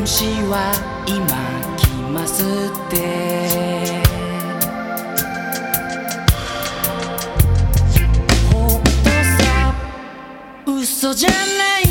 虫は今来ますって。ほんとさ嘘じゃない